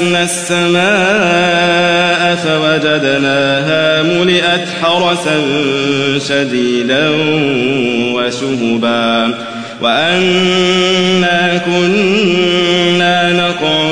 لمسنا السماء فوجدناها ملئت حرسا شديدا وشهبا وأنا كنا نقعد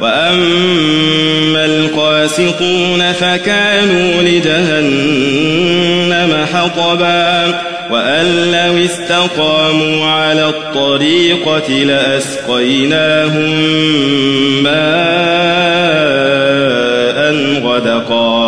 وأما القاسطون فكانوا لجهنم حطبا وأن لو استقاموا على الطريقة لأسقيناهم ماء غدقا.